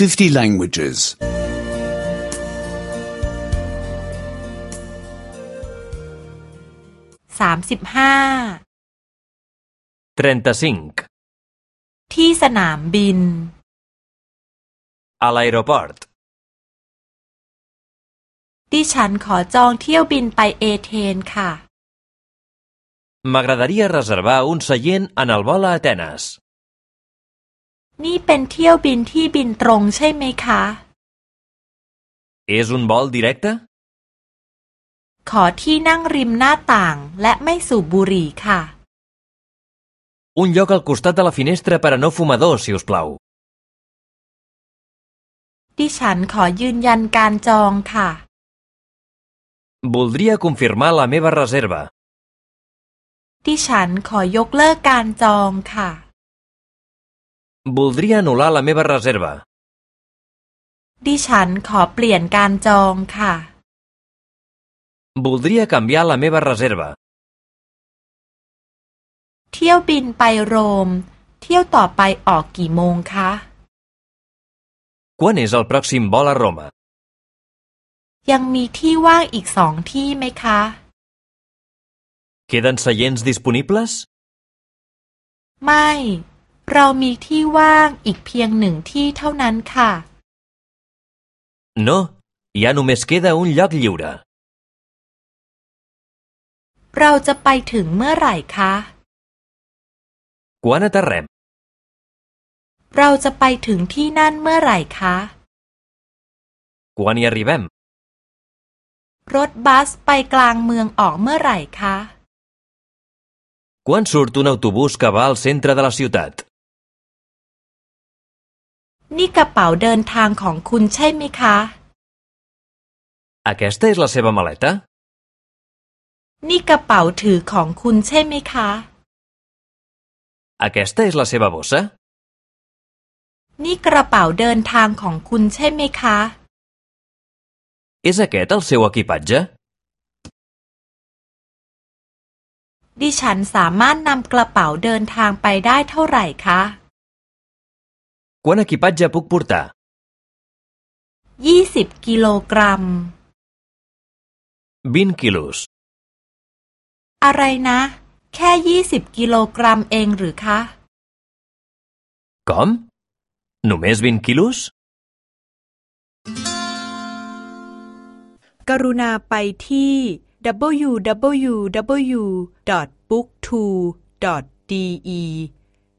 50 languages. สามสิบห้า 35. ที่สนามบิน A l'aeroport. ดิฉันขอจองเที่ยวบินไปเอเธนค่ะ M'agradaria reservar un seient en el vol a Atenes. นี่เป็นเที่ยวบินที่บินตรงใช่ไหมคะ És un vol directe? ขอที่นั่งริมหน้าต่างและไม่สูบบุหรี่ค่ะ Un lloc al costat de la finestra per a no fumadors, si us plau. ดิฉันขอยืนยันการจองค่ะ Voldria confirmar la meva reserva. ดิฉันขอยกเลิกการจองค่ะ Voldria anul·lar la meva reserva. ดิฉันขอเปลี่ยนการจองค่ะ Voldria canviar la meva reserva. เที่ยวบินไปโรม เที่ยวต่อไปออกกี่โมงคะ Quan és el pròxim vol a Roma? ยังมีที่ว่างอีกสองที่ไหมคะ Queden seients disponibles? ไม่ เรามีที่ว่างอีกเพียงหนึ่งที่เท่านั้นค่ะ No, ja només queda un lloc lliure. เราจะไปถึงเมื่อไหร่คะ Quan aterrem? เราจะไปถึงที่นั่นเมื่อไหร่คะ Quan hi arribem? รถบัสไปกลางเมืองออกเมื่อไหร่คะ Quan surt un autobús que va al centre de la ciutat? นี่กระเป๋าเดินทางของคุณใช่ไหมคะ Aquesta és la seva maleta? นี่กระเป๋าถือของคุณใช่ไหมคะ Aquesta és la seva bossa? นี่กระเป๋าเดินทางของคุณใช่ไหมคะ És aquest el seu equipatge? ดิฉันสามารถนำกระเป๋าเดินทางไปได้เท่าไหร่คะ Quant equipatge puc portar? ยี่สิบกิโลกรัม 20 quilos. อะไรนะ แค่ยี่สิบกิโลกรัมเองหรือคะ Com? Només 20 quilos? กรุณาไปที่ www.booktwo.de